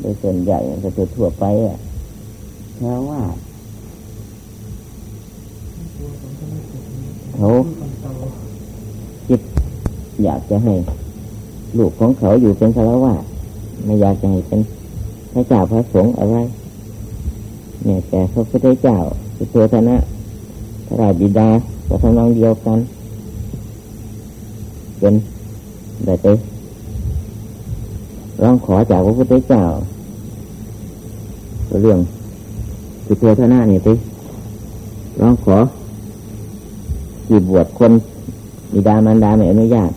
โดยส่วนใหญ่ก็จะทั่วไปอะเพราะว่าเขาคิดอยากจะให้ลูกของเขาอยู่เป็นคารวะไม่อยากจะให้เป็นพระเจ้าพระสงฆ์อะไรเนี่ยแต่พระพุทธเจ้าสุโธธนะพระราชบิดาก็ทำนองเดียวกันเป็นได้ไป ร้องขอจากพระพุทธเจ้า เรื่องสุโธธนะนี่ไปร้องขอที่บวชคนบิดามารดาไม่อนุญาต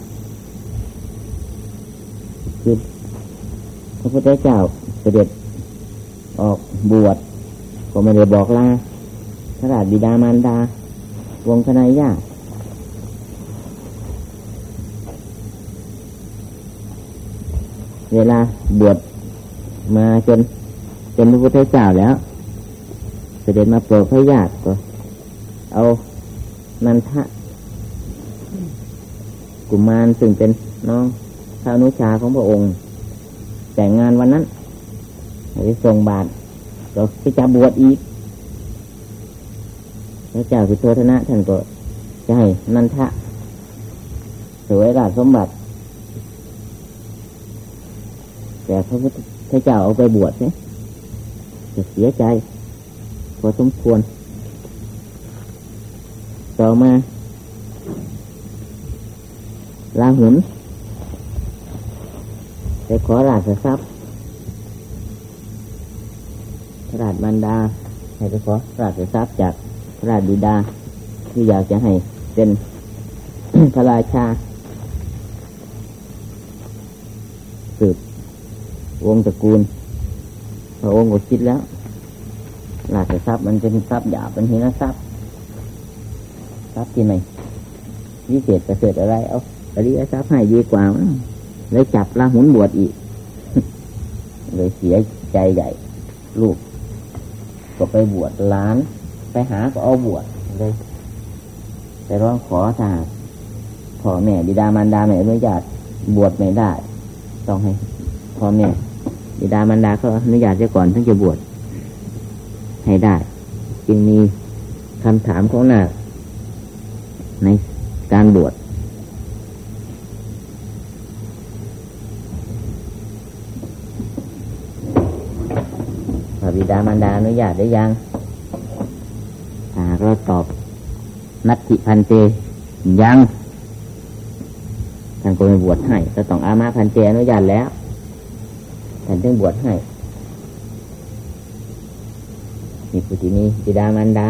คือพระพุทธเจ้าเสด็จออกบวชก็ไม่ได้บอกลาพระราชบิดามารดาวงคณะญาติ เวลาบวชมาจนเป็นพระพุทธเจ้าแล้วเสด็จมาโปรดพระญาติก็ เอานันทะ กุมารซึ่งเป็นน้องท้านุชาของพระองค์ แต่งงานวันนั้นไปส่งบาตรก็ไปจะบวชอีกพระเจ้าสุโธธนะท่านก็จะให้นันทะ สวยราชสมบัติ แต่พระพุทธเจ้าเอาไปบวชเนี่ยจะเสียใจ พอสมควร ต่อมาลาหุนไปขอราชทรัพย์พระราชบรรดา ให้ไปขอราชทรัพย์จากพระราชบิดา ที่อยากจะให้เป็นพระราชาสืบ วงตระกูล พระองค์ก็คิดแล้วราชทรัพย์มันเป็นทรัพย์หยาบเป็นหินทรัพย์ทรัพย์ที่ไหนวิเศษประเสริฐอะไร เอาอริยทรัพย์ให้ดีกว่าเลยจับลาหุนบวชอีก เลยเสียใจใหญ่ ลูก ก็ไปบวชล้าน ไปหาก็เอาบวชเลยไปร้องขอทางพ่อแม่บิดามารดาไม่อนุญาตบวชไม่ได้ ต้องให้พ่อแม่ บิดามารดาเขาอนุญาตเสียก่อนถึงจะบวชให้ได้ จึงมีคำถามของนาในการบวชพระบิดามารดาอนุญาตได้ยังหากเราตอบนัตติพันเตยังท่านก็ไม่บวชให้ก็ต้องอามาพันเตอนุญาตแล้ว ท่านจึงบวชให้มีปุถินีบิดามารดา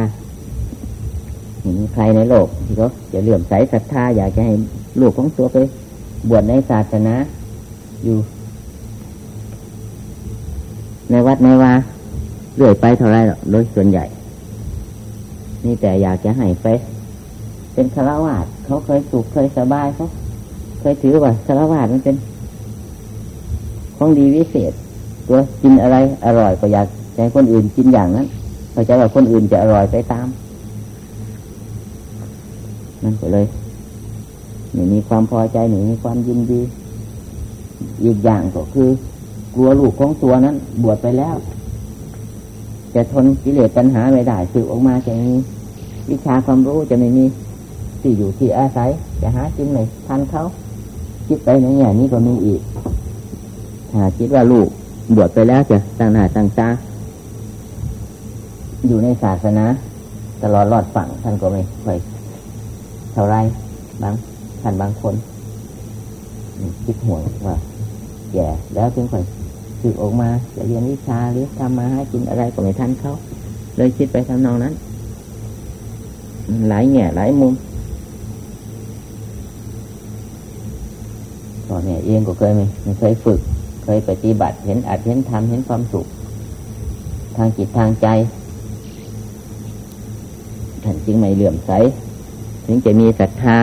เห็นใครในโลกที่เขาจะเหลื่อมใสศรัทธาอยากจะให้ลูกของตัวไปบวชในศาสนา อยู่ในวัดในวาเรื่อยไปเท่าไรหรอกโดยส่วนใหญ่ นี่แต่อยากจะให้ไป เป็นคาวาสเขาเคยสุขเคยสบายเขาเคยถือว่าคาวาสมันเป็น ของดีวิเศษตัวกินอะไรอร่อยก็อยากให้คนอื่นกินอย่างนั้นเข้าใจว่าคนอื่นจะอร่อยไปตามนั่นก็เลยหนูมีความพอใจหนูมีความยินดี อีกอย่างก็คือ กลัวลูกของตัวนั้น บวชไปแล้ว จะทนกิเลสปัญหาไม่ได้สืบออกมาจะมีวิชาความรู้จะไม่มีที่อยู่ที่อาศัย จะหากินไหนทันเขาคิดไปในแง่นี้ก็มีอีก คิดว่าลูกบวชไปแล้วจะตั้งหน้าตั้งตาอยู่ในศาสนา ตลอดรอดฝั่งท่านก็ไม่ค่อยเท่าไรบางท่านบางคน คิดห่วงว่าแย่แล้วจึงค่อยสึกออกมาจะเรียนวิชาหรือทำมาให้กินอะไรก็ไม่ทันเขาเลยคิดไปทำนองนั้น หลายแง่หลายมุมพ่อแม่เองก็เคยไม่ไม่เคยฝึก เคยปฏิบัติเห็นอาจเห็นทำเห็นความสุข ทางจิตทางใจท่านจึงไม่เหลื่อมใส ถึงจะมีศรัทธา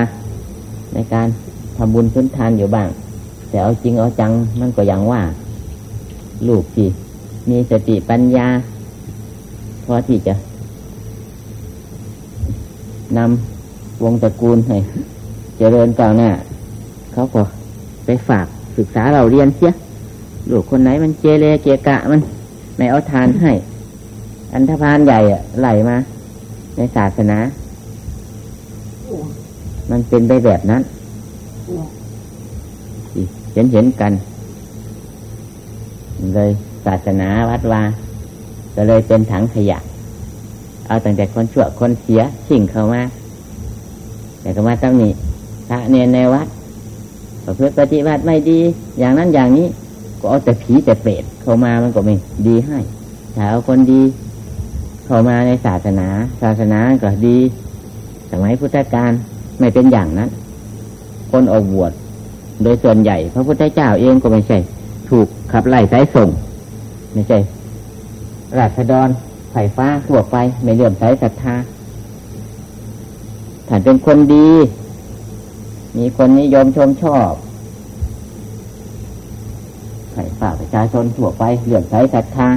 ในการทำบุญพื้นทานอยู่บ้าง แต่เอาจริงเอาจังมันก็ยังว่า ลูกที่มีสติปัญญาพอที่จะนำวงตระกูลให้เจริญก้าวหน้าเขาก็ไปฝากศึกษาเราเรียนเสีย ลูกคนไหนมันเจเรเกกะมัน ไม่เอาทานให้ อันธพาลใหญ่อะไหลมา ในศาสนา มันเป็นไปแบบนั้นเห็นเห็นกัน เลยศาสนาวัดวาก็เลยเป็นถังขยะ เอาตั้งแต่คนชั่วคนเสียชิ่งเข้ามาแต่ก็มาต้องมีพระเนรในวัดประพฤติปฏิบัติไม่ดี อย่างนั้นอย่างนี้ ก็เอาแต่ผีแต่เปรตเข้ามามันก็ไม่ดีให้ถ้าเอาคนดี เข้ามาในศาสนา ศาสนาก็ดี สมัยพุทธกาลไม่เป็นอย่างนั้น คนออกบวชโดยส่วนใหญ่ พระพุทธเจ้าเองก็ไม่ใช่ ถูกขับไล่สายส่ง ไม่ใช่ ราษฎรไฟฟ้าทั่วไปไม่เลื่อมใสศรัทธาถ้าเป็นคนดี มีคนนิยมชมชอบ ไฝ่ฝ่าประชาชนทั่วไปเลื่อมใสศรัทธา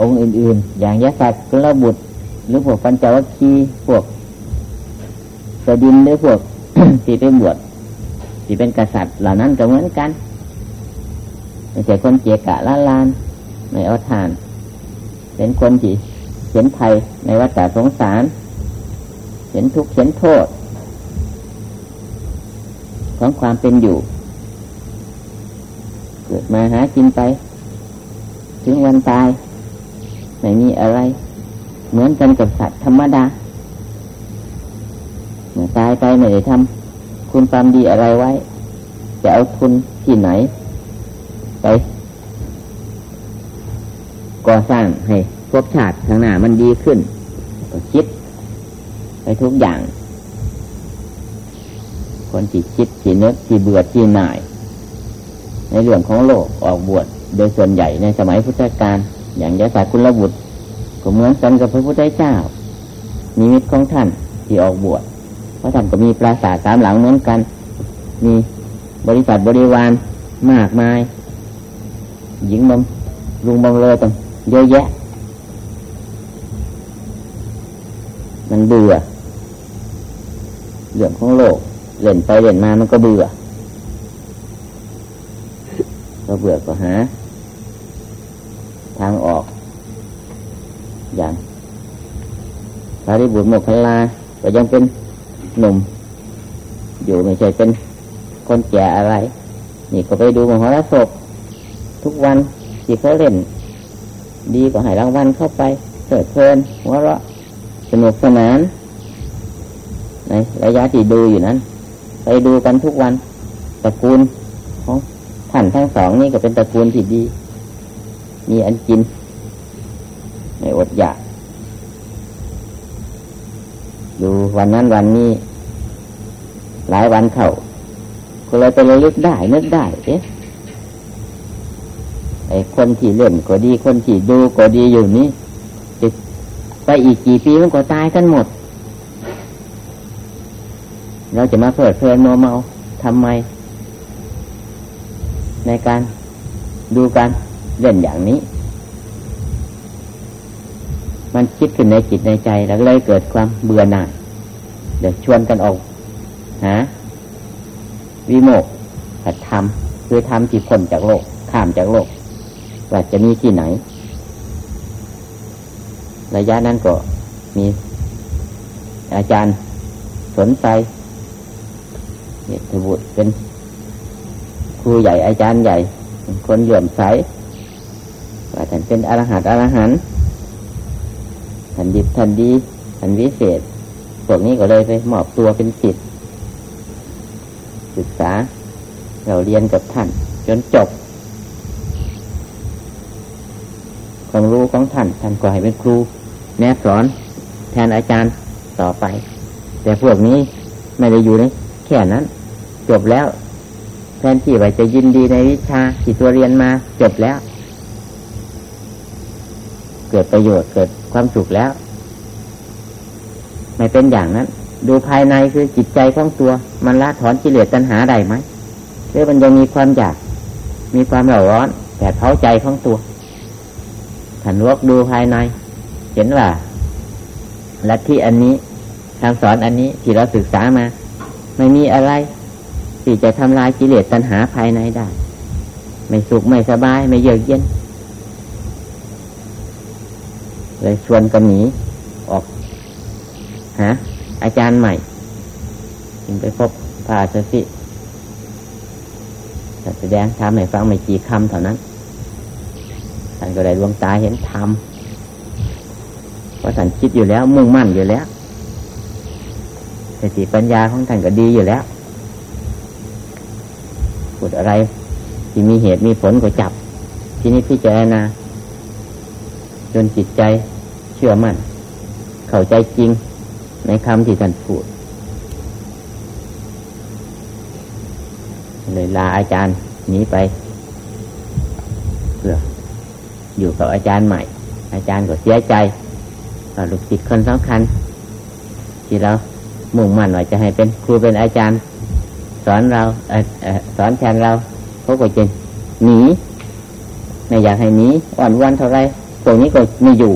องค์อื่น ๆ อย่างยะสักกุลบุตร หรือพวกปัญจวัคคีย์พวกสดินหรือพวกที่เป็นบวชที่เป็นกษัตริย์เหล่านั้นก็เหมือนกันไม่ใช่คนเจียกะละลานไม่เอาทาน เป็นคนที่เขียนไทยในวัฏสงสาร เห็นทุกข์เห็นโทษ ของความเป็นอยู่ มาหากินไป ถึงวันตาย ไม่มีอะไร เหมือนกันกับสัตว์ธรรมดาเมื่อตายไปไม่ได้ทำคุณความดีอะไรไว้ จะเอาทุนที่ไหน ไปก่อสร้างให้พวกชาติทางหน้ามันดีขึ้น ก็คิด ไปทุกอย่าง คนที่คิดที่นึกที่เบื่อที่หน่าย ในเรื่องของโลกออกบวชโดยส่วนใหญ่ในสมัยพุทธกาลอย่างยศาคุณระบุตรก็เหมือนกันกับพระพุทธเจ้ามีมิตรของท่านที่ออกบวชเพราะท่านก็มีปราสาทสามหลังเหมือนกัน มีบริษัทบริวารมากมาย หญิงบำลุงบำเลยต่างเยอะแยะ มันเบื่อเรื่องของโลกเล่นไปเล่นมามันก็เบื่อ ก็ เบื่อก็หา ทางออก อย่างสารีบุตรโมกขลาก็ยังเป็นหนุ่ม อยู่ไม่ใช่เป็นคนแก่อะไร นี่ก็ไปดูมหรสพทุกวันที่เขาเล่น ดีก็ให้รางวัลเข้าไปเถิดเพลินหัวเราะสนุกสนานในระยะที่ดูอยู่นั้น ไปดูกันทุกวันตระกูลของ ท่านทั้งสองนี่ก็เป็นตระกูลที่ดี มีอันกินไม่อดอยากดูวันนั้นวันนี้ หลายวันเขาก็เลยไประลึกได้นึกได้ เอ๊ะไอ้คนที่เล่นก็ดี คนที่ดูก็ดีอยู่นี่จะไปอีกกี่ปีมันก็ตายกันหมด เราจะมาเปิดเพลินโมเมาทำไม ในการดูการเล่นอย่างนี้ มันคิดขึ้นในจิตในใจแล้วเลยเกิดความเบื่อหน่ายเดี๋ยวชวนกันออกหาวิโมกขัดธรรมคือธรรมที่พ้นจากโลก ข้ามจากโลกว่าจะมีที่ไหน ระยะนั้นก็มีอาจารย์สนใจเหตุบุตรเป็น รูใหญ่อาจารย์ใหญ่ คนเหลื่อมใสว่าท่านเป็นอรหัตอรหันต์ท่านดีท่านดีท่านวิเศษพวกนี้ก็เลยไปมอบตัวเป็นศิษย์ศึกษา เราเรียนกับท่าน จนจบความรู้ของท่านท่านก็ให้เป็นครู แนะสอนแทนอาจารย์ต่อไป แต่พวกนี้ไม่ได้อยู่ในแค่นั้น จบแล้ว แทนที่ว่าจะยินดีในวิชาที่ตัวเรียนมาจบแล้ว เกิดประโยชน์เกิดความสุขแล้ว ไม่เป็นอย่างนั้น ดูภายในคือจิตใจของตัว มันละถอนกิเลสตัณหาได้ไหมหรือมันยังมีความอยาก มีความเหล่าร้อนแต่เผาใจของตัวขันวกดูภายใน เห็นว่าลัทธิอันนี้คำสอนอันนี้ที่เราศึกษามา ไม่มีอะไร ที่จะทำลายกิเลสตัณหาภายในได้ ไม่สุขไม่สบายไม่เยือกเย็นเลยชวนกันหนีออกหาอาจารย์ใหม่จึงไปพบพระอาจารย์สิแสดงทำให้ฟังไม่กี่คำเท่านั้นท่านก็ได้ดวงตาเห็นธรรมเพราะท่านคิดอยู่แล้ว มุ่งมั่นอยู่แล้วสติปัญญาของท่านก็ดีอยู่แล้ว พูดอะไร ที่มีเหตุมีผลก็จับ ที่นี้พิจารณาจนจิตใจเชื่อมัน่น เข้าใจจริงในคำที่ท่านพูดเลยลาอาจารย์หนีไปเพื่ออยู่กับอาจารย์ใหม่ อาจารย์ก็เสียใจลูกศิษย์คนสำคัญ ที่เรามุ่งมั่นว่าจะให้เป็นครูเป็นอาจารย์ สอนเราสอนแทนเราเขาก็จะหนีไม่อยากให้หนีอ่อนวันเท่าไรพวกนี้ก็ไม่อยู่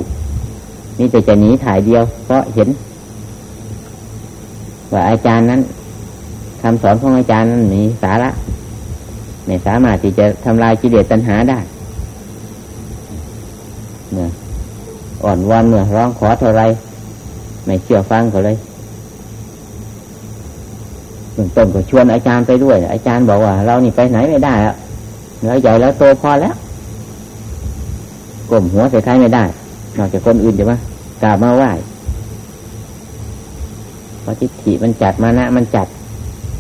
นี่แต่จะหนีถ่ายเดียว เพราะเห็น ว่าอาจารย์นั้นคำสอนของอาจารย์นั้นมีสาระไม่สามารถที่จะทำลายกิเลสตัณหาได้เมื่ออ่อนวอนเมื่อร้องขอเท่าไรไม่เชื่อฟังเขาเลย เบื้องต้นก็ชวนอาจารย์ไปด้วย อาจารย์บอกว่า เรานี่ไปไหนไม่ได้แล้วเราใหญ่แล้วโตพอแล้วกลมหัวใส่ใครไม่ได้ นอกจากคนอื่นจะว่ากราบมาไหว้เพราะทิฏฐิมันจัดมานะ มันจัด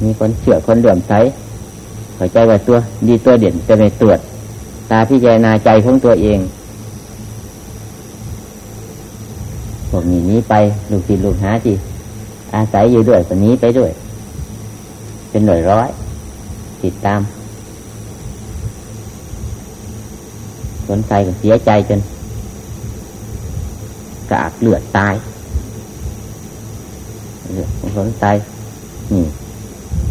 มีคนเชื่อคนเหลื่อมใสเข้าใจว่าตัว ดีตัวเด่นจะไม่ตรวจ ตาพิจารณาใจของตัวเองพวกนี้นี้ไปลูกศิษย์ลูกหาที่อาศัยอยู่ด้วยคนนี้ไปด้วย เป็นหน่วยร้อย ติดตาม สนใจก็เสียใจจนกากเลือดตายเลือดสนใจนี่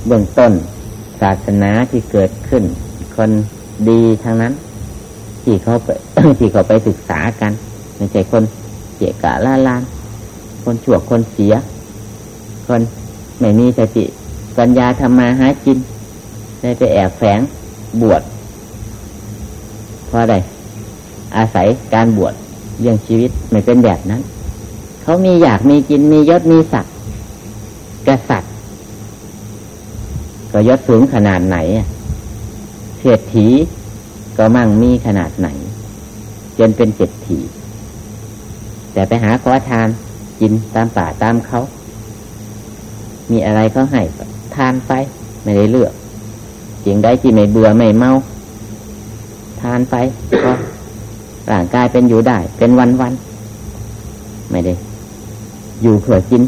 เบื้องต้นศาสนาที่เกิดขึ้น คนดีทั้งนั้น ที่เขาไปที่เขาไปศึกษากันไม่ใช่คนเจกะล่าลานคนชั่วคนเสีย คนไม่มีสติ ปัญญาทำมาหากินได้ไปแอบแฝงบวชเพราะอะไรอาศัยการบวชเรื่องชีวิตไม่เป็นแบบนั้น เขามีอยากมีกินมียศมีศักดิ์กษัตริย์ก็ยศสูงขนาดไหนเศรษฐีก็มั่งมีขนาดไหน จนเป็นเศรษฐีแต่ไปหาขอทานกินตามป่าตามเขา มีอะไรก็ให้ ทานไป ไม่ได้เลือกจริงได้ที่ไม่เบื่อไม่เมา ทานไปก็ร่างกายเป็นอยู่ได้ เป็นวันวันไม่ได้ อยู่เพื่อกิน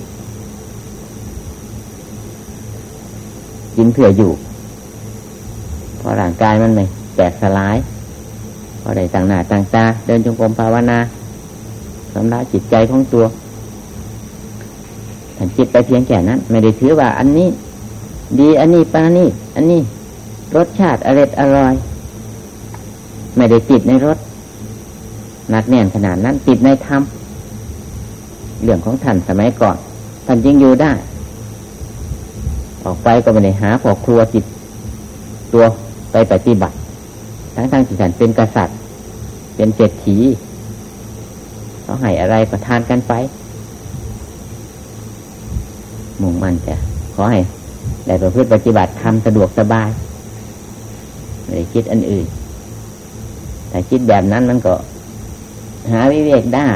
กินเพื่ออยู่เพราะร่างกายมันไม่แตกสลายพอได้ต่างหน้าต่างตาเดินจงกรมภาวนาสำลักจิตใจของตัวถ้าจิตไปเพียงแค่นั้น ไม่ได้ถือว่าอันนี้ ดีอันนี้ปานี่ อันนี้ รสชาติอร่อยอร่อย ไม่ได้ติดในรสนักแน่นขนาดนั้นติดในธรรมเรื่องของท่านสมัยก่อนท่านยังอยู่ได้ ออกไปก็ไม่ได้หาพอครัวติดตัวไปปฏิบัติ ทั้งทางที่ท่านเป็นกษัตริย์ เป็นเศรษฐีเขาให้อะไรก็ทานกันไป มุ่งมั่นจะขอให้ ได้ประพฤติปฏิบัติทำสะดวกสบายไม่ได้คิดอันอื่นแต่คิดแบบนั้นมันก็ หาวิเวกได้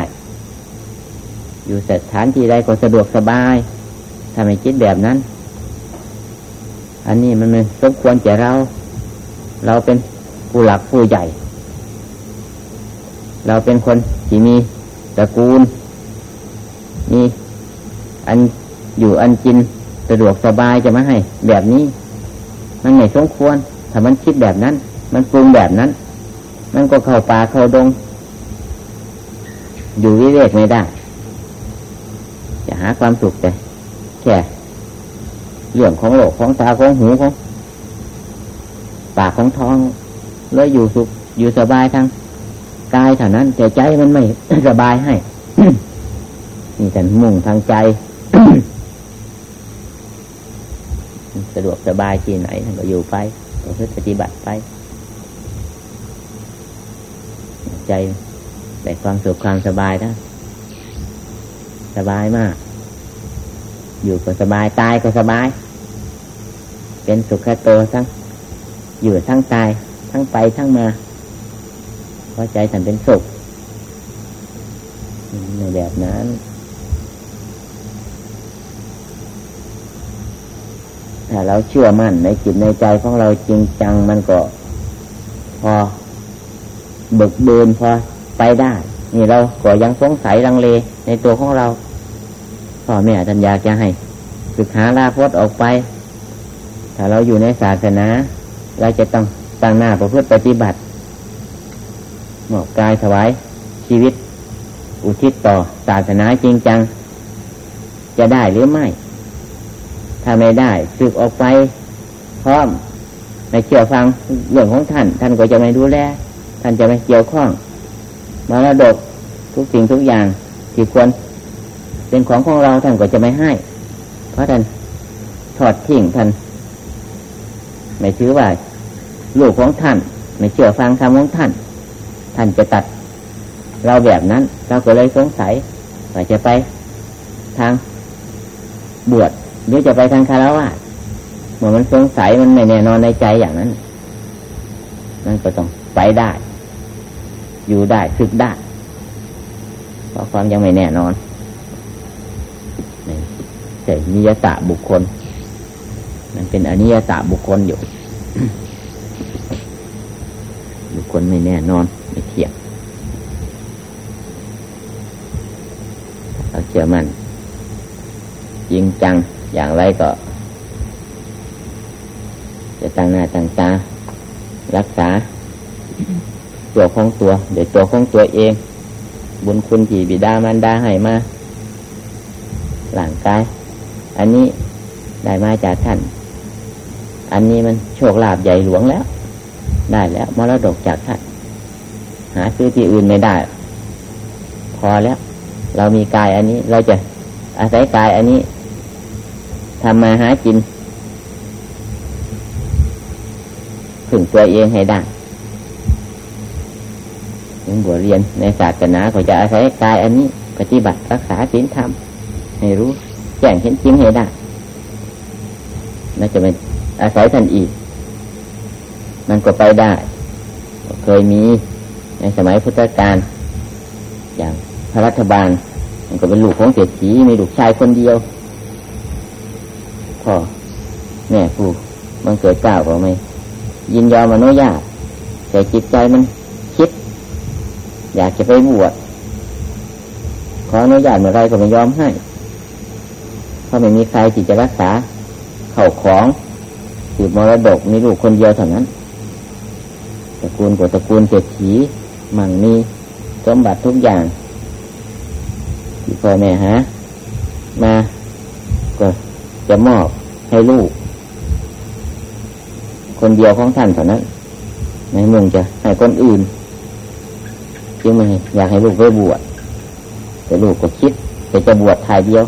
อยู่สถานที่ใดก็สะดวกสบายถ้าไม่คิดแบบนั้น อันนี้มันมันสมควรแก่เรา เราเป็นผู้หลักผู้ใหญ่ เราเป็นคนที่มีตระกูล มีอันอยู่อันกิน สะดวกสบายจะมาให้ แบบนี้ มันไม่สมควร ถ้ามันคิดแบบนั้น มันปรุงแบบนั้น มันก็เข้าป่าเข้าดง อยู่วิเวกไม่ได้ จะหาความสุขแต่แค่เรื่องของโลกของตาของหูของปากของท้องเลยอยู่สุขอยู่สบายทางกายเท่านั้นแต่ใจมันไม่สบายให้ นี่แต่มุ่งทางใจ สะดวกสบายที่ไหนท่านก็อยู่ไปก็ปฏิบัติไป ใจแต่ความสุขความสบายนะสบายมาก อยู่ก็สบายตายก็สบาย เป็นสุขโตทั้ง อยู่ทั้งตายทั้งไปทั้งมาเพราะใจฉันเป็นสุขในแบบนั้น ถ้าเราเชื่อมั่นในจิตในใจของเราจริงจังมันก็ พอเบิกเบินพอไปได้ นี่เราก็ยังสงสัยลังเลในตัวของเราพ่อแม่ท่านอยากจะให้ศึกษาลาพดออกไป ถ้าเราอยู่ในศาสนา เราจะต้องตั้งหน้าประพฤติปฏิบัติหมอบกายถวายชีวิต อุทิศต่อศาสนาจริงจัง จะได้หรือไม่ ถ้าไม่ได้สึกออกไปพร้อมไม่เกี่ยวฟังเรื่องของท่าน ท่านก็จะไม่ดูแลท่านจะไม่เกี่ยวข้องมรดกทุกสิ่งทุกอย่างที่ควรเป็นของของเราท่านก็จะไม่ให้ เพราะท่านถอดทิ้งท่านไม่ถือว่าลูกของท่าน ไม่เชื่อฟังคำของท่าน ท่านจะตัด เราแบบนั้น เราก็เลยสงสัยว่าจะไปทางบวช หรือจะไปทางคารวะเมื่อมันสงสัยมันไม่แน่นอนในใจอย่างนั้นนั่นก็ต้องไปได้ อยู่ได้คึกได้เพราะความยังไม่แน่นอนแต่นิยตะบุคคล มันเป็นอนิยตะบุคคลอยู่ บุคคลไม่แน่นอนไม่เที่ยงเราเชื่อมันจริงจัง อย่างไรก็ จะตั้งหน้าตั้งตารักษา ตัวของตัวเดี๋ยวตัวของตัวเอง บุญคุณที่บิดามารดาให้มาหลังกาย อันนี้ได้มาจากท่าน อันนี้มันโชคลาภใหญ่หลวงแล้ว ได้แล้วมรดกจากท่าน หาซื้อที่อื่นไม่ได้ พอแล้ว เรามีกายอันนี้เราจะอาศัยกายอันนี้ ทำมาหากินถึงตัวเองให้ได้ยังบวชเรียนในศาสนาก็จะอาศัยกายอันนี้ ปฏิบัติรักษาศีลธรรม ให้รู้ แจ้งเห็นจริงให้ได้น่าจะไม่อาศัยท่านอีก มันก็ไปได้ เคยมีในสมัยพุทธกาลอย่างพระรัฐบาล มันก็เป็นลูกของเศรษฐีมีลูกชายคนเดียว พ่อ แม่ผู้มันเกิดก้าวก็ไม่ยินยอมอนุญาตแต่จิตใจมันคิด อยากจะไปบวชขออนุญาตเมื่อไรก็ไม่ยอมให้ เพราะไม่มีใครที่จะรักษา เข่าของสืบมรดกมีลูกคนเดียวเท่านั้นตระกูลกว่าตระกูลเศรษฐีมั่งมีสมบัติทุกอย่างที่พ่อแม่ฮะมาก็ จะมอบให้ลูก คนเดียวของท่านเท่านั้นในมึงจะให้คนอื่นจึงไม่อยากให้ลูกไปบวชแต่ลูกก็คิดแต่จะบวชทายเดียว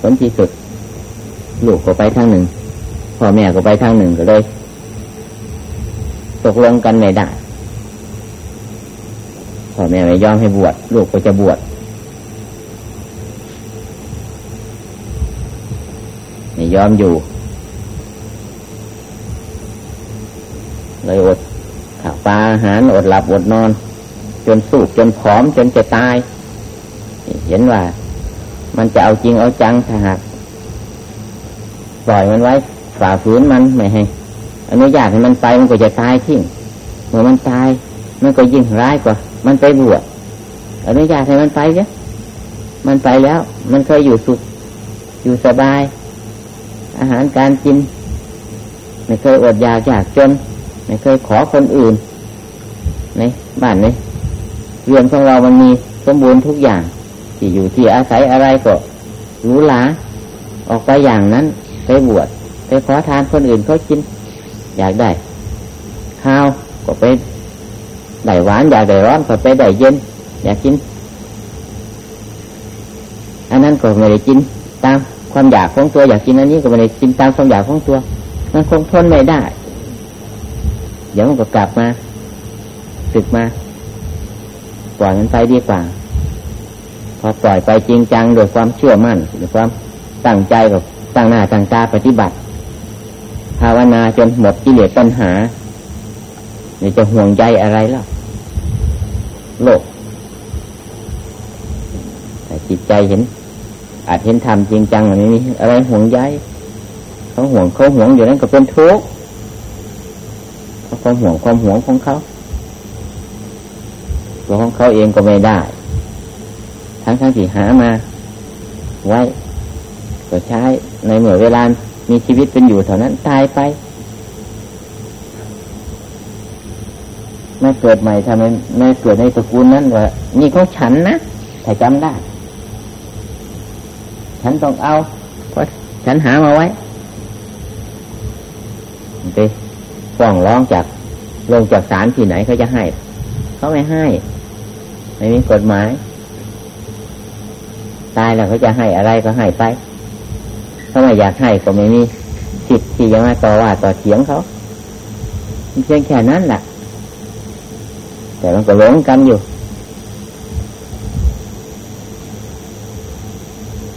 ผลที่สุด ลูกก็ไปทางหนึ่งพ่อแม่ก็ไปทางหนึ่งก็เลย ตกลงกันไม่ได้พ่อแม่ไม่ยอมให้บวชลูกก็จะบวชไม่ ยอมอยู่เลยอดข้าวปลาอาหารอดหลับอดนอน จนสูบจนผอมจนจะตาย เห็นว่า มันจะเอาจริงเอาจังถ้าหากปล่อยมันไว้ ฝ่าฝืนมันไม่ให้อนุญาตให้มันไปมันก็จะตายทิ้งเมื่อมันตาย มันก็ยิ่งร้ายกว่า มันไปบวชอนุญาตให้มันไปเนี่ยมันไปแล้ว มันเคยอยู่สุขอยู่สบาย อาหารการกิน ไม่เคยอดอยากอยากจน ไม่เคยขอคนอื่นในบ้านในเรือนของเรามันมีสมบูรณ์ทุกอย่าง ที่อยู่ที่อาศัยอะไรก็รู้หลาออกไปอย่างนั้นไปบวชไปขอทานคนอื่นเขากิน อยากได้ข้าวก็ไปได้หวานอยากได้ร้อนก็ไปได้เย็น อยากกิน อันนั้นก็ไม่ได้กินตาม ความอยากของตัวอยากกินอันนี้ก็ไม่ได้กินตามความอยากของตัว มันคงทนไม่ได้ เดี๋ยวมันก็กลับมาศึกมาปล่อยมันไปดีกว่า พอปล่อยไปจริงจังด้วยความเชื่อมั่นด้วยความตั้งใจกับตั้งหน้าตั้งตาปฏิบัติ ภาวนาจนหมดกิเลสปัญหาเนี่ยจะห่วงใจอะไรล่ะ โลกแต่จิตใจเห็น อาจเห็นธรรมจริงจังแบบนี้อะไรห่วงใยเขาห่วงเขาห่วงอยู่นั้นก็เป็นทุกข์เขาความห่วงความห่วงของเขาตัวของเขาเองก็ไม่ได้ ทั้งทั้งที่หามา ไว้ก็ใช้ในเมื่อเวลา มีชีวิตเป็นอยู่เท่านั้นตายไปไม่เกิดใหม่ทำไมไม่เกิดในตระกูลนั้นว่านี่ของฉันนะถ้าจำได้ ฉันต้องเอาเพราะฉันหามาไว้ไปฟ้องร้องจากลงจากศาลที่ไหนเขาจะให้เขาไม่ให้ไม่มีกฎหมาย ตายแล้วเขาจะให้อะไรก็ให้ไปถ้าไม่อยากให้ก็ไม่มีสิทธิ์ที่จะมาต่อว่าต่อเถียงเขาเพียงแค่นั้นแหละแต่มันก็หลงกันอยู่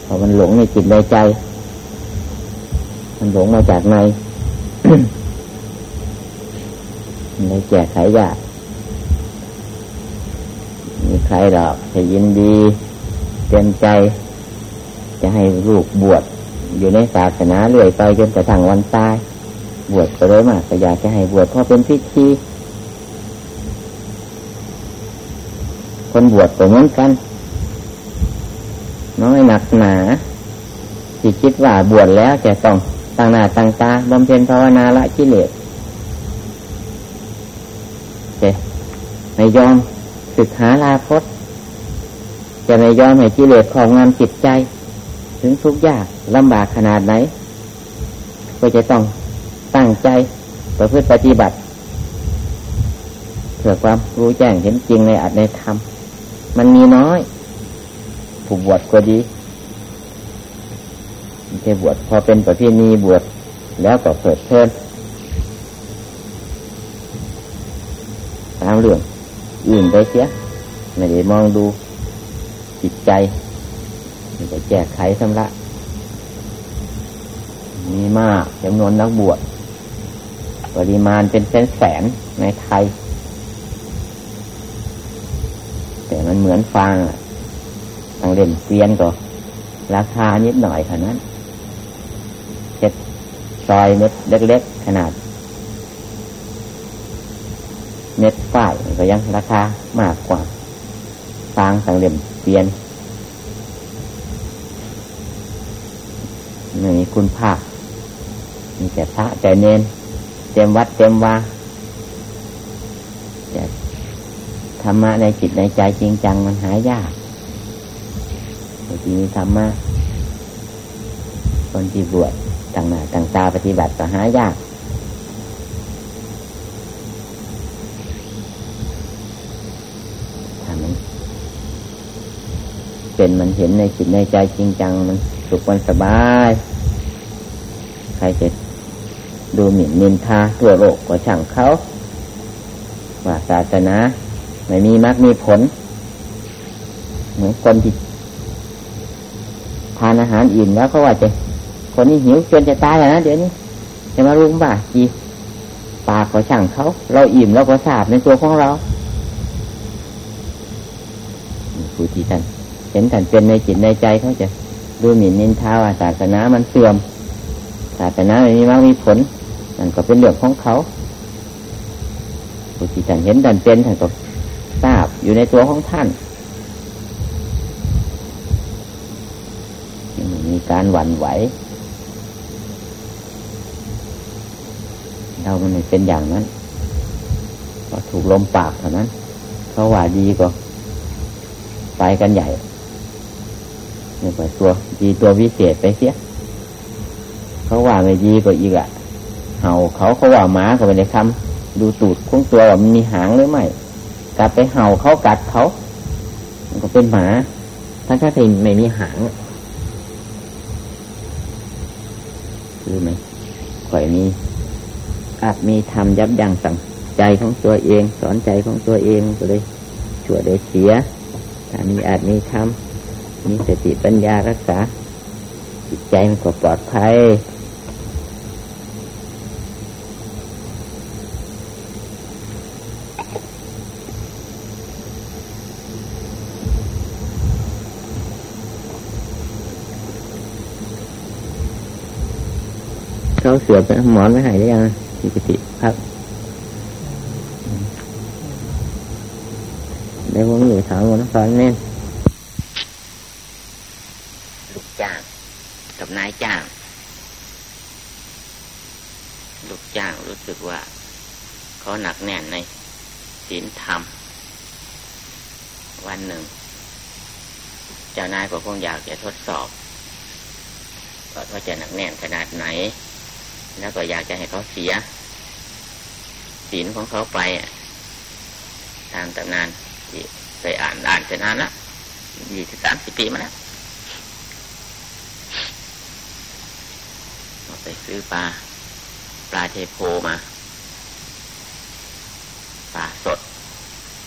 พอมันหลงในจิตในใจ มันหลงมาจากในในแก้ไขยากมีใครหรอกจะยินดีเต็มใจ จะให้ลูกบวชอยู่ในศาสนาเรื่อยไปจนกระทั่งวันตาย บวชก็เลยมากก็อยากจะให้บวชเพราะเป็นพิธีคนบวชก็เหมือนกัน หนักหนาที่คิดว่าบวชแล้วจะต้องตั้งหน้าตั้งตาบำเพ็ญภาวนาละกิเลสเจไม่ยอมศึกหาลาพดจะไม่ยอมให้กิเลสของงามจิตใจ ถึงทุกข์ยากลำบากขนาดไหน ก็จะต้องตั้งใจประพฤติปฏิบัติเพื่อความรู้แจ้งเห็นจริงในอัตในธรรม มันมีน้อย ผูกบวชก็ดี ช่บวชพอเป็นประเพณีบวชแล้วก็เปิดเพลินตามเรื่องอื่นไปเสียไม่ได้มองดูจิตใจมันจะแก้ไขสำระมีมากจำนวนนักบวชปริมาณเป็นแสนแสนในไทย แต่มันเหมือนฟางทางเล่นเกวียนก็ ราคานิดหน่อยเท่านั้น ซอยเม็ดเล็กๆขนาด เม็ดฝ้ายก็ยังราคามากกว่าฟางทางเล่นเกวียนไม่คุณภาพมีแต่พระแต่เนนเต็มวัดเต็มวาแต่ธรรมะในจิตในใจจริงจังมันหายากบางทีมีธรรมะคนที่บวช ต่างหน้าต่างตาปฏิบัติก็หายาก ถ้ามันเป็นมันเห็นในจิตในใจจริงจังมันสุขมันสบาย ใครจะดูหมิ่นนินทาทั่วโลกก็ช่างเขา ว่าศาสนาไม่มีมรรคมีผล เหมือนคนที่ทานอาหารอิ่มแล้วเขาว่าจะ คนนี้หิวจนจะตายแล้วนะเดี๋ยวนี้จะมารุมบ่าจีปากก็ช่างเขา เราอิ่มเราก็ทราบในตัวของเราผู้ที่ท่านเห็นท่านเป็นในจิตในใจเขาจะดูหมิ่นนินทาว่าศาสนามันเสื่อม ศาสนาไม่มีมากมีผลนั่นก็เป็นเรื่องของเขาผู้ที่ท่านเห็นท่านเป็นท่านก็ทราบอยู่ในตัวของท่านมีการหวั่นไหว เรามันเป็นอย่างนั้นก็ถูกลมปากเท่านั้นเขาว่าดีก็ไปกันใหญ่นี่ก็ตัวดีตัววิเศษไปเสียเขาว่าไม่ดีก็อีกอะเห่าเขาเขาว่าหมาก็ไม่ได้ทำดูตูดคุ้งตัวว่ามันมีหางหรือไม่กลับไปเห่าเขากัดเขามันก็เป็นหมาถ้าถ้าที่ไม่มีหางคือไหมข่อยมี อาจมีทำยับยั้งสั่งใจของตัวเอง สอนใจของตัวเองก็เลยชั่วได้เสียถ้ามีอาจมีทำมีสติปัญญารักษา จิตใจมันก็ปลอดภัยเขาเสือไปหมอนไม่หายได้ยัง มีสติพักได้ผมอยู่ถามวันฟังเน่นลูกจ้าง กับนายจ้าง ลูกจ้างรู้สึกว่า เขาหนักแน่นในศีลธรรม วันหนึ่ง เจ้านายก็คงอยากจะทดสอบว่าเขาจะหนักแน่นขนาดไหน แล้วก็อยากจะให้เขาเสียศีลของเขาไปตามตำนานที่เคยอ่านอ่านจะนานละยี่สิบสามสิบปีมาแล้วไปซื้อปลาปลาเทโพมาปลาสด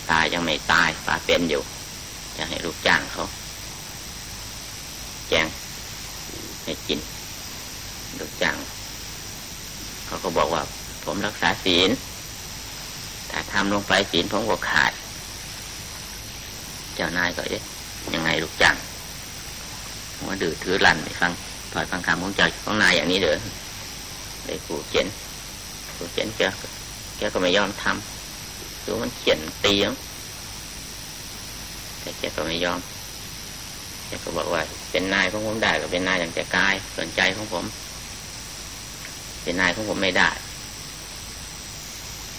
ปลายังไม่ตายปลาเป็นอยู่จะให้ลูกจ้างเขา แจงให้กินลูกจ้าง เขาก็บอกว่า ผมรักษาศีล ถ้าทำลงไปศีลผมก็ขาด เจ้านายก็เอ๊ะยังไงลูกจ้างหัวดื้อถือรันไปฟังถอยฟังคำของเจ้าของนายอย่างนี้เด้อเลยกูเขียนกูเขียนแกแกก็ไม่ยอมทำดูมันเขียนตีงแต่แกก็ไม่ยอมแกก็บอกว่า เป็นนายของผมได้ก็เป็นนายอย่างแต่กายสนใจของผม เป็นนายของผมไม่ได้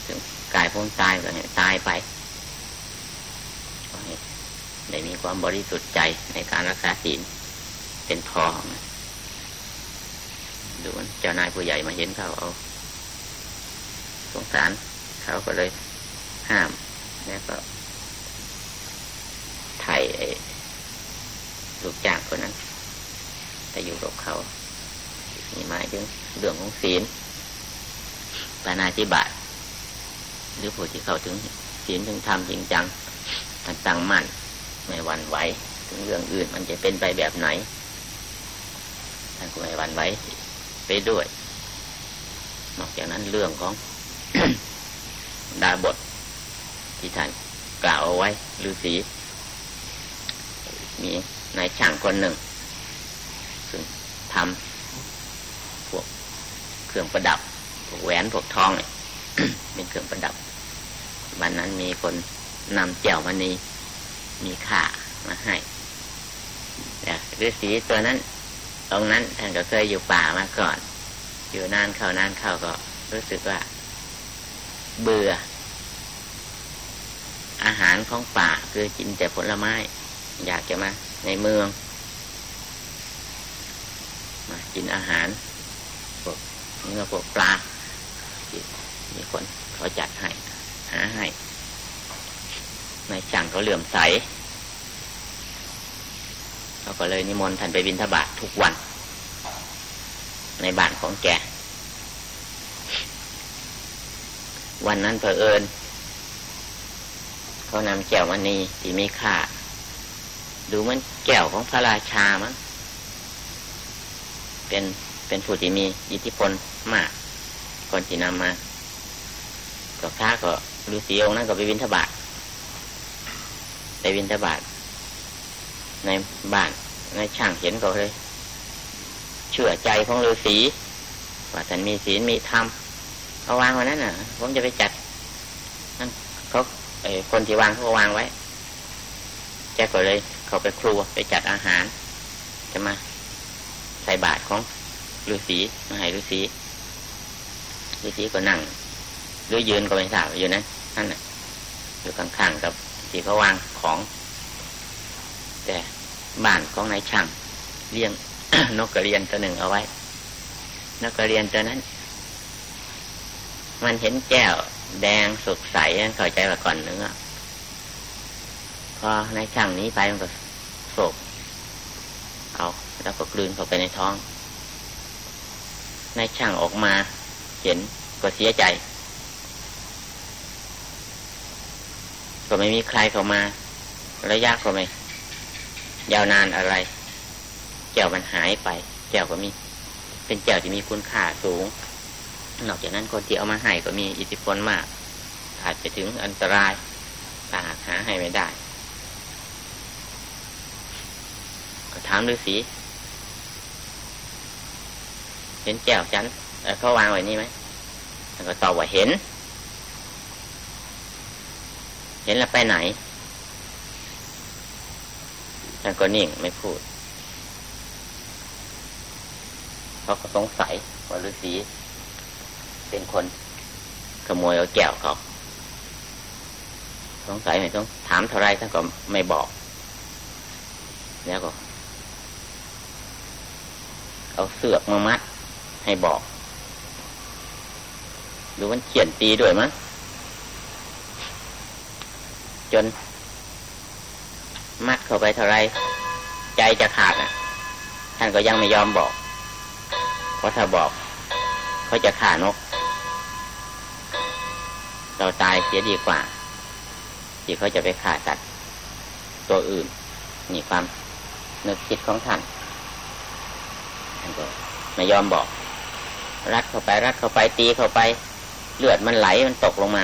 ถึงกายผมตายก็เนี่ยตายไปได้มีความบริสุทธิ์ใจในการรักษาศีลเป็นพอดูเจ้านายผู้ใหญ่มาเห็นเขาเอาสงสารเขาก็เลยห้าม แล้วก็ไถ่ลูกจ้างคนนั้นแต่อยู่กับเขา มีหมายถึงเรื่องของศีลปานาจิบาตหรือผู้ที่เข้าถึงศีลถึงธรรมจริงจังตั้งมั่นไม่หวั่นไหวถึงเรื่องอื่นมันจะเป็นไปแบบไหนท่านก็ไม่หวั่นไหวไปด้วย นอกจากนั้นเรื่องของดาบทที่ท่านกล่าวเอาไว้ฤาษีมีนายช่างคนหนึ่ง ซึ่งทำพวก เครื่องประดับพวกแหวนพวกทองเนี่ยเป็นเครื่องประดับ วันนั้นมีคนนำเจ้ามันีมีค่ามาให้แต่ฤาษีตัวนั้นตรงนั้นท่านก็เคยอยู่ป่ามาก่อน อยู่นานเข้านานเข้าก็รู้สึกว่า เบื่อ อาหารของป่าคือกินแต่ผลไม้ อยากจะมา ในเมือง มากินอาหารพวก เนื้อพวกปลามีคนเขาจัดให้หาให้ในช่างเขาเหลื่อมใสเขาก็เลยนิมนต์ท่านไปบินทบาททุกวัน ในบ้านของแก วันนั้นเผอิญเขานำแก้วมันนีที่มีค่า ดูมันแก้วของพระราชามั้งเป็น เป็นผู้ที่มีอิทธิพลมากคนที่นำมา ก็ค้าก็ฤาษีองค์นั้นก็ไปบินทบาทไปบินทบาทในบ้านในช่างเห็นก็เลย เชื่อใจของฤาษีว่าท่านมีศีลมีธรรมเขาวางไว้นั้นน่ะ ผมจะไปจัดนั่นเขาไอ้คนที่วางเขาวางไว้แกก็เลย เขาไปครัวไปจัดอาหาร จะมาใส่บาตรของ ฤาษีมาให้ฤาษีฤาษีก็นั่งหรือยืนก็ไม่ทราบอยู่นั้นนั่นน่ะอยู่ข้างๆกับที่เขาวางของ แต่บ้านของนายช่างเลี้ยงนกกระเรียนตัวหนึ่งเอาไว้ นกกระเรียนตัวนั้น มันเห็นแก้วแดงสดใสเข้าใจว่าก่อนนื้อพอนายช่างนี้ไปมันก็โศกเอาแล้วก็กลืนเข้าไปในท้อง นายช่างออกมา เห็นก็เสียใจ ก็ไม่มีใครเข้ามาระยะก็ไม่ยาวนานอะไรแก้วมันหายไปแก้วก็มี เป็นแก้วที่มีคุณค่าสูง นอกจากนั้นคนที่เอามาให้ก็มีอิทธิพลมากอาจจะถึงอันตรายถ้าหากหาให้ไม่ได้ ก็ถามฤาษี เห็นแก้วฉันเขาวางไว้นี่ไหมท่านก็ตอบว่าเห็น เห็นแล้วไปไหนท่านก็นิ่งไม่พูดเขาก็สงสัยว่าฤาษีเป็นคนขโมยเอาแก้วเขาสงสัยไม่ต้องถามเท่าไรท่านก็ไม่บอก แล้วก็ เอาเสือกมามัด ให้บอก หรือมันเขียนตีด้วยมั้งจน มัดเข้าไปเท่าไร ใจจะขาดอะ ท่านก็ยังไม่ยอมบอก เพราะถ้าบอก เขาจะฆ่านก เราตายเสียดีกว่า ที่เขาจะไปฆ่าสัตว์ตัวอื่น นี่ความนึกคิดของท่านท่านก็ไม่ยอมบอก รัดเข้าไปรัดเข้าไปตีเข้าไป เลือดมันไหลมันตกลงมา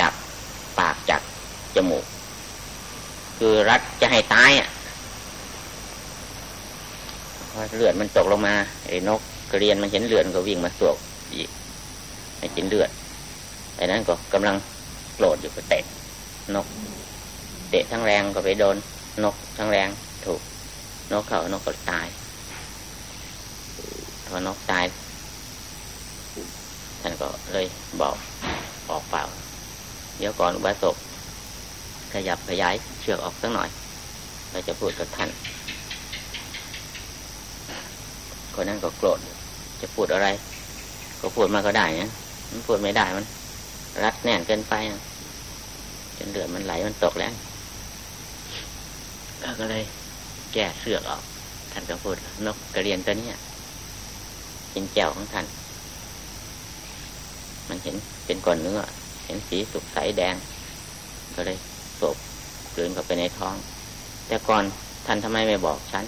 จากปากจากจมูก คือรัดจะให้ตายอะเลือดมันตกลงมาไอ้นกกระเรียนมันเห็นเลือดก็วิ่งมาสวกอีกไม่กินเลือดไอ้นั้นก็กำลังโกรธอยู่ก็เตะนก เตะทั้งแรงก็ไปโดน นกทั้งแรงถูก นกเขานกก็ตายพอนกตาย ท่านก็เลยบอกออกเปล่า เดี๋ยวก่อนอุบาสกขยับขยายเชือกออกสักหน่อย เราจะพูดกับท่าน คนนั้นก็โกรธ จะพูดอะไร ก็พูดมาก็ได้นะมันพูดไม่ได้มัน รัดแน่นเกินไปจนเลือดมันไหลมันตกแล้วก็เลย แก้เสือกออก ท่านก็พูดนกกระเรียนตัวนี้เป็นแก้วของท่าน มันเห็นเป็นก้อนเนื้อ เห็นสีสุกใสแดง ก็เลยสบกลืนเข้าไปในท้อง แต่ก่อนท่านทำไมไม่บอกฉัน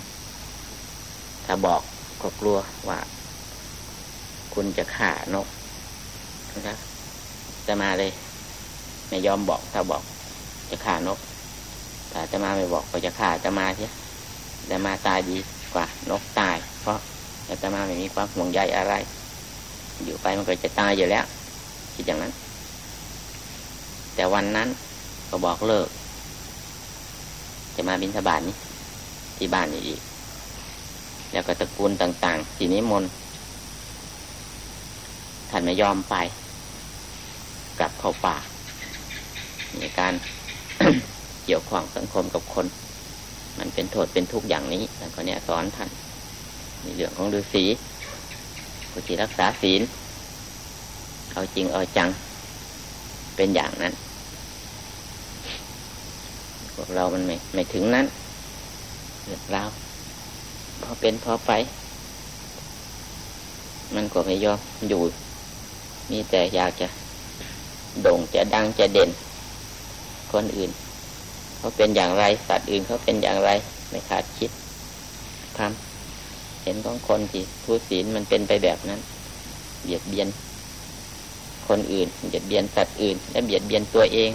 ถ้าบอกก็กลัวว่า คุณจะฆ่านกนะครับจะมาเลยไม่ยอมบอกถ้าบอกจะฆ่านกถ้าจะมาไม่บอกก็จะฆ่าจะมาเสียจะมาตายดีกว่านกตาย เพราะจะมาไม่มีความห่วงใยอะไร อยู่ไปมันก็จะตายอยู่แล้ว คิดอย่างนั้น แต่วันนั้นก็บอกเลิก จะมาบินสบานนี้ ที่บ้านอีก แล้วก็ตระกูลต่าง ๆ ทีนี้มนท่านไม่ยอมไป กลับเข้าป่ามีการเกี่ยวข้องสังคมกับคน มันเป็นโทษเป็นทุกข์อย่างนี้ท่านก็เนี่ยสอนท่านในเรื่องของฤาษีผู้ที่รักษาศีล เอาจริงเอาจัง เป็นอย่างนั้น พวกเรามันไม่ไม่ถึงนั้นเรื่องราวพอเป็นพอไป มันก็ไม่ยอมอยู่ มีแต่อยากจะโด่งจะดังจะเด่น คนอื่น เขาเป็นอย่างไร สัตว์อื่นเขาเป็นอย่างไร ไม่ขาดคิดทำเห็นของคนที่ทุศีลมันเป็นไปแบบนั้นเบียดเบียน คนอื่นเบียดเบียนสัตว์อื่น และเบียดเบียนตัวเอง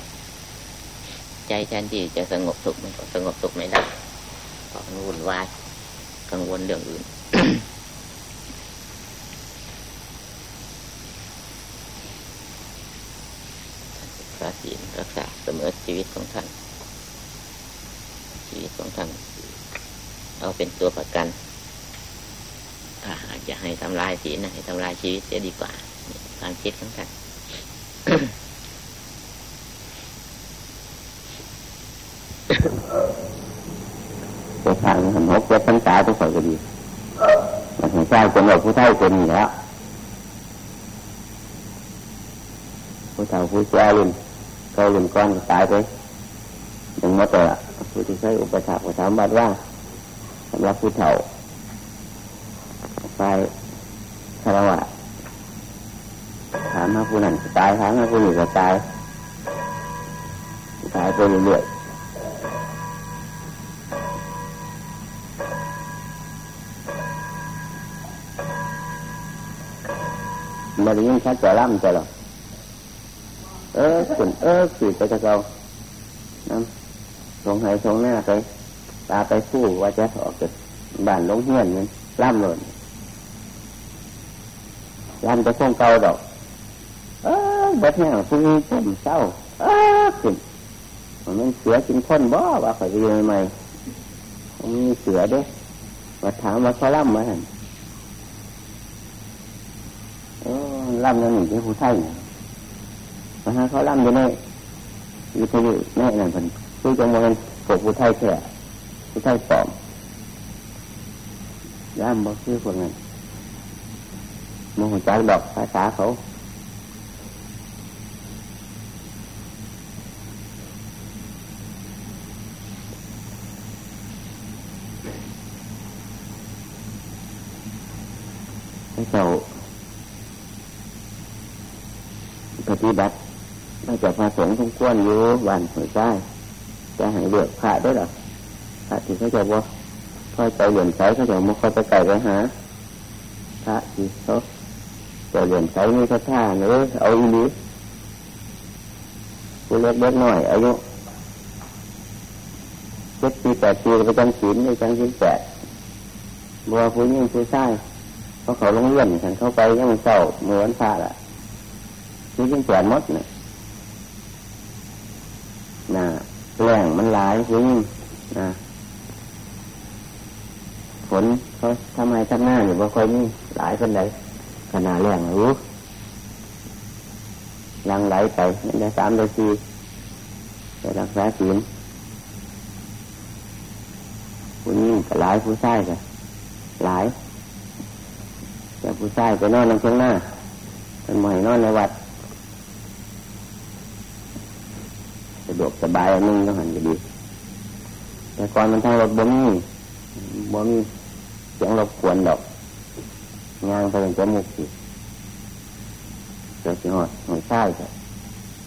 ใจแทนที่จะสงบสุขมันก็สงบสุขไม่ได้เพราะวุ่นวายกังวลเรื่องอื่นพรักษาศีลรักษาเสมอชีวิตของท่าน ชีวิตของท่าน เอาเป็นตัวประกัน ถ้าหากจะให้ทำลายศีลนะให้ทำลายชีวิตเสียดีกว่า การคิดของท่าน จะทางหันกเจ็ดพรรษาทุกคนก็ดีมันถึงใช่คนเราผู้เฒ่าคนนี้แล้วผู้เฒ่าผู้แก่รุ่นเขารุ่นก้อนก็ตายไปยังมาแต่ผู้ที่ใช้อุปถัมภ์ก็ถามบัดว่าสำหรับผู้เฒ่าไป ถามมาผู้นั้นก็ตายถามมาผู้นี้ก็ตายขายไปเรื่อยมาได้ยินชัดจะล่ำจะหรอเออขึ้นเออขีดไปจะเกาน้ำทรงไหทรงหน้าไปตาไปสู้ว่าจะออกจากบ้านลงเฮียนนี่ล่ำเลยล่ำจะส่งเกาดอก เบัดแห้งผู้นี้ต้มเศร้าเออขึ้นมันเสือกินคนบ่ว่าข่อยไปยังไงมันมีเสือเด้มาถามว่าเขาล่ำมาหันล่ำนั่นหนึ่งที่ผู้ไทยมาหาเขาล่ำอยู่ในอยู่ที่ในนั่นเพิ่นคือจังหวะพวกผู้ไทยแท้ผู้ไทยปลอมล่ำบ่คือพวกนั้นมองหัวใจดอกภาษาเขาให้เจ้าปฏิบัติ ไม่จะพระสงฆ์สมควรอยู่วันหัวใจจะให้เลือกพระได้หรอพระที่เขาจะว่าค่อยใจเหลี่ยมใจเขาจะมาค่อยไปไก่ไปหาพระที่เขาจะเหลี่ยมใจมีพระท่าหรือเอาอีหลีผู้เล็กเล็กหน่อยอายุเจ็ดปีแปดปีไปจังศีลไปจังศีลแปดบัวผู้ยิ่งผู้ชายเขาะเขาลงเลื่อนฉันเข้าไปยังเศร้าเหมือนพระล่ะนี่ยิ่งแปดมดเนี่ยน่ะแรง จริงนะฝนเขาทำไมทำหน้าอยู่บ่ค่อยมีหลายคนใดขนาดแรงรู้ลังไหลไปนั่นสามได้สี่ได้รักษาศีลผู้ยิ่งกับหลายผู้ชายกับหลาย แต่ผู้ชายไปนอนน้ำเชียงหน้าเป็นหมอยนอนในวัดสะดวกสบายอันนึงต้องหันก็ดี แต่ก่อนมันทางรถบ่มีบ่มีเสียงรบกวนดอกงานไปเป็นจมูกสิเจอสิหอดหอยใต้จ้ะ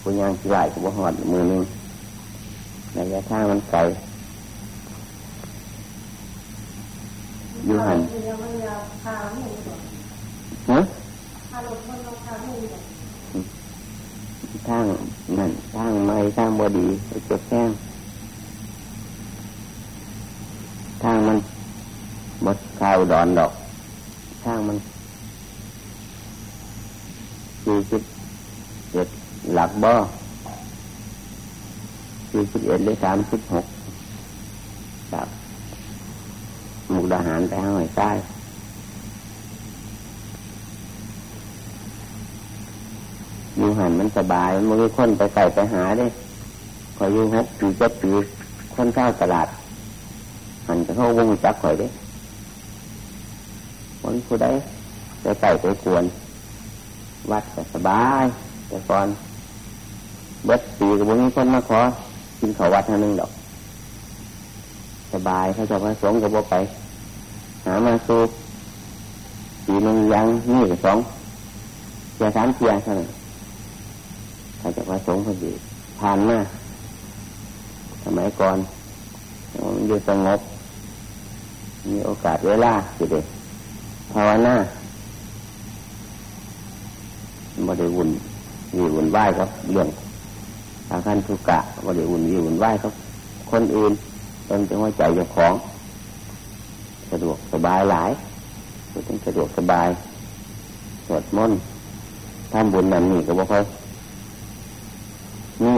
ผู้ยางสิไหลกับบ่หอดมือนึงระยะทางมันไกลอยู่หันฮะทางนั่นทางไม่ทางบอดีไปเจ็บแข้ง ทางมันบดข้าวดอนดอกทางมันสี่สิบเอ็ดหลักบ่อสี่สิบเอ็ดหรือสามสิบหกจากมุกดาหารไปห้อยใต้อยู่หันมันสบายมันมีคนไปใส่ไปหาด้คอยอยู่ฮะปีเจ็ดปีคนข้าวตลาด หันจะเข้าวงจักข่อยได้คนผู้ใดไปใส่ไปกวน วัดก็สบาย แต่ก่อนเบิดปีกับมีคนมาขอกินข้าววัดท่านึงดอก สบายเขาจะพระสงฆ์กับไป หามาสูปีหนึ่งยังนี่สองเจียสามเจียเท่านั้นถ้าจะพระสงฆ์พอดีผ่านมาสมัยก่อนมันอยู่สงบ มีโอกาสเวลาสิเด็ภาวนาบริวุ่นวีวุ่นไหวครับเรื่องอาการทุกะบริวุ่นวีวุ่นไหวครับ คนอื่นเป็นจังว่าใจเจ้าของ สะดวกสบายหลายเป็นสะดวกสบายสวดมนต์ทำบุญนั่นนี่ก็บอกเขานี่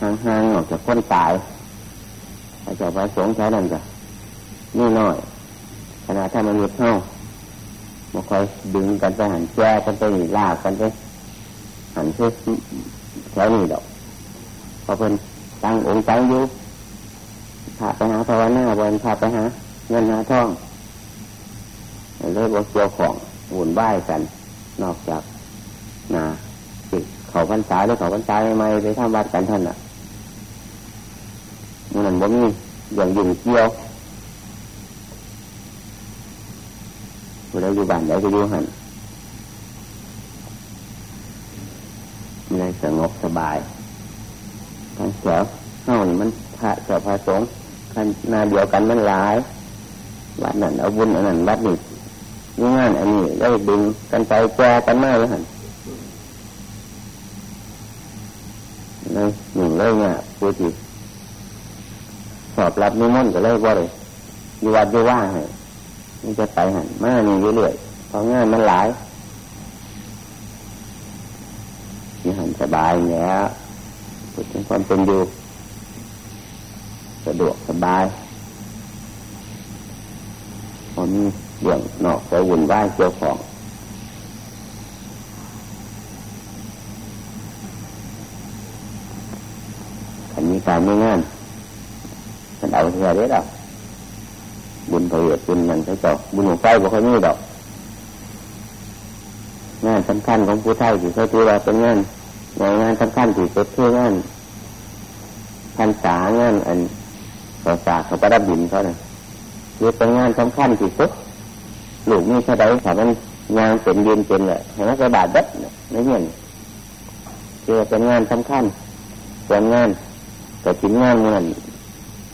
ห่างๆออกจากคนตายอาจจะไปสงใช้นั่นจ้ะ นี่น้อยขณะถ้ามันยึดเท่าบางคอยดึงกันไปหันแจ้กันไปลากกันไปหันเพื่อแถวนี้ดอกพอเพิ่นตั้งองค์ตั้งอยู่พาไปหาภาวนาบนพาไปหาเงินหาทองเลยบอกเกี่ยวของวุ่นวายกัน นอกจากนาสิเขาพรรษาหรือเขาพรรษาใหม่ไปทำวัดกันท่านอะมันบ่มีอย่างยุ่งเกี่ยว เราอยู่บ้านไหนก็อยู่หันมีอะไรสงบสบายทางแถวเฮ้านี่มันพระเจ้าพระสงฆ์กันนาเดียวกันมันหลายวัดนั่นเอาบุญอันนั้นวัดนี้นี่งานอันนี้ได้ดึงกันไปแจกันมาเลยหันเลยหนึ่งเลยเนี่ยพูดทีสอบรับนิมนต์ก็เลยว่าเลยอยู่วัดอยู่ว่าให้ มันจะไปหันมานี่เรื่อยๆเพราะงานมันหลายมีหันสบายแล้วพูดถึงความเป็นอยู่สะดวกสบายพอมีเรื่องนอกไปวุ่นวายเกี่ยวของขันมีการไม่งานมันเอาเท่าไรดอ บุญเพียรบุญมันใช้จอกบุญหลวงไฟบอกเขามีดอกงานสำคัญของผู้ไทยที่เขาถือว่าเป็นงานงานงานสำคัญที่เสุดคืองานพันษางานอันศาสาเขาประดับดินเขาเนี่ยคือเป็นงานสำคัญที่สุดลูกนี่เท่าไรถ้ามันงานเป็นเดือนเป็นเลยเห็นไหมกระบาดดัดไม่เห็นคือเป็นงานสำคัญส่วนงานแต่ถึงงานเงิน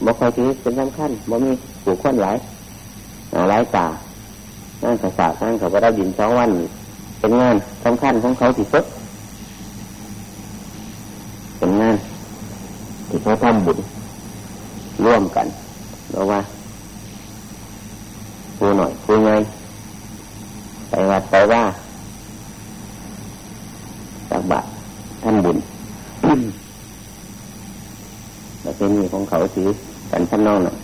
บ่คอยถือเป็นสำคัญบ่มีผู้คนหลาย หลายตางานศาสางานเขาประดับดินสองวันเป็นงานสำคัญของเขาที่สุดเป็นงานที่เขาทำบุญร่วมกันเพราะว่าผู้หน่อยผู้ไงไปวัดไปว่าจากบาททำบุญแต่เป็นมีของเขาถือกันท่านนองน่ะ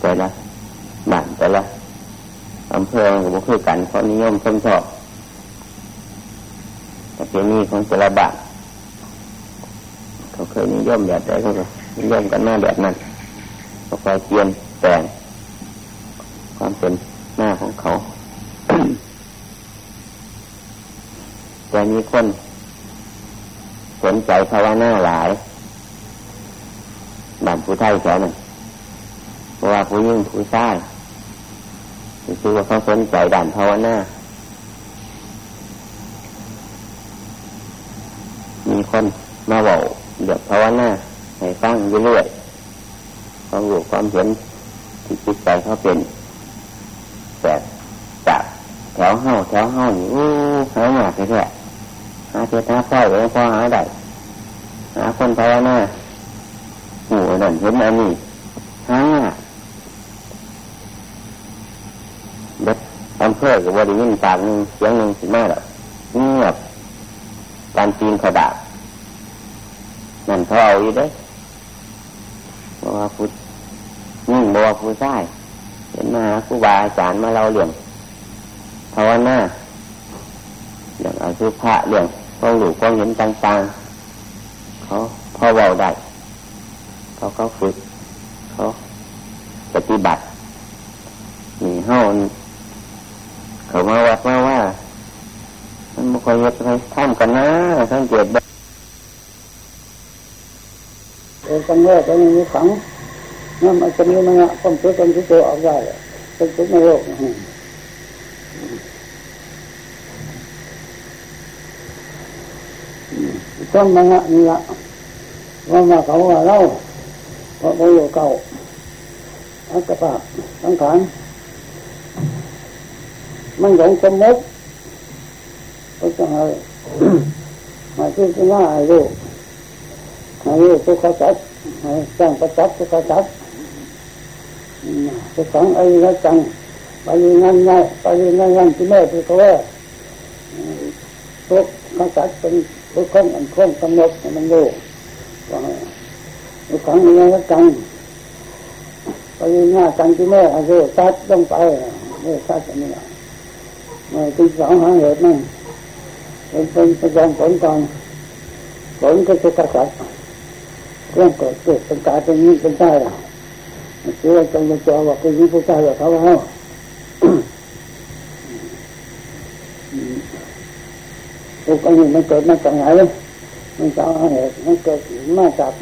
แต่ละบ้านแต่ละ อำเภอก็บ่คือกันเขานิยมชมชอบแต่เป็นมีของแต่ละบ้านเขาเคยนิยมแบบใดเขาก็นิยมกันหน้าแบบนั้นก็คอยเปลี่ยนแปลงความเป็นหน้าของเขาแต่มีคนสนใจภาวนาหลายบ้านผู้ไทยแถวนั้นเพราะว่าผู้ยิ่งผู้ชาย คือว่าเขาสนใจด่านภาวนา มีคนมาบอกเดือดภาวนาให้ฟังเรื่อยๆความรู้ความเห็นที่จิตใจเขาเป็นแต่จากแถวเฮ้าแถวเฮ้าอยู่หาหยาดแท้หาเจ้าหาไส้แล้วพอหาได้หาคนภาวนาหูนั่นเห็นอันนี้หาเด็ก อำเภอกับบริยินปากนึงเสียงหนึ่งสิมาหรอกเงียบการจีนขดาบนั่นเขาเอาอยู่เด้บอกว่าพุทธยิ่งบอกว่าผู้ชายเห็นมาครูบาอาจารย์มาเล่าเรื่องภาวนาเรื่องอาชีพระเรื่องความหลูความเห็นต่างๆ เขาพอเบาได้เขาเขาฝึกเขาปฏิบัติมีเฮ้า เขามาวัดมาว่า มันไม่ค่อยจะไปทำกันนะสังเกตบ้างเออตั้งแรกก็ยังมีขังนั่นมันจะมีมันต้องช่วยกันที่ตัวออกได้เป็นทุกในโลกต้องมันะนี่ละว่ามาเขาว่าเล่าเพราะประโยชน์เก่าอัตภาสังขาร มันหลงสมมติก็จะให้มาที่จะว่าให้รู้ให้รู้ทุกข์จัดให้สร้างประจับทุกข์จัดจะสังไอ้ละจังไปงานง่ายไปงานงานที่แม่ที่เขาว่าทุกข์จัดเป็นทุกข์ของอันคงกำหนดมันรู้ว่าทุกขังไอ้ละจังไปงานจังที่แม่ให้รู้จัดต้องไปนี่จัดอันนี้ ไม่ติดสองหาเหตุนั่นเป็นเป็นประจำผลก่อนผลก็จะกระสับเรื่องเกิดเกิดเป็นกายเป็นนี้เป็นใจอะคือว่าจังจะว่าเป็นนี้เป็นใจว่าเขาว่าทุกอันนี้มันเกิดมาจากไหนมันจากเหตุมันเกิดมาจาก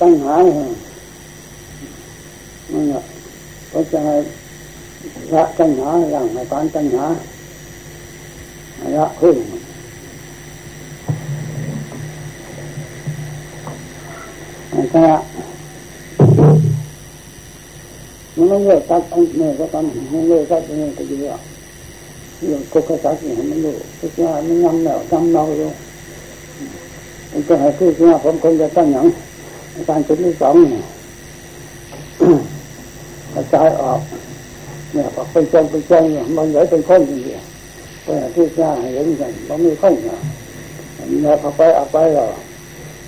ตั้งหามันเนี่ย có cho gạt chân nhỏ rằng là con chân nhỏ đó khuyên người ta nó người ta ông người ta tâm người ta người ta gì đó nhưng cô cái cái gì không đủ cái kia nó nhâm nào trăm nào luôn cái này cái kia không có cái tăng nhẫn tăng chín mươi sáu này รื่องกุศลสัตว์นี่มันรู้ทุกอย่างมันยังแนวจำเนาอยู่มันจะให้คือว่าผมคนจะตั้งหยังการจุดที่สองเนี่ยกระจายออกเนี่ยพอเป็นจงเป็นจงเนี่ยมันเหลือเป็นคนจริงๆเป็นที่ว่าเห็นกันมันมีคนเนี่ยเนี่ยพอไปออกไปก็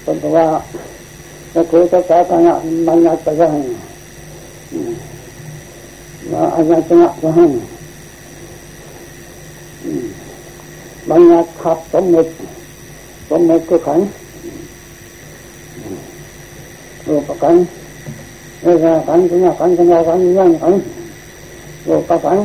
เป็นเพราะว่าถ้าคุยกับสาธารณะมันยัดไปยังว่าอาจารย์ชนะก็ให้บางอย่างขับสมมติสมมติก็ขันรูปขัน เวลาฝันสัญญาฝันสัญญาฝันยังฝันโลกก็ฝัน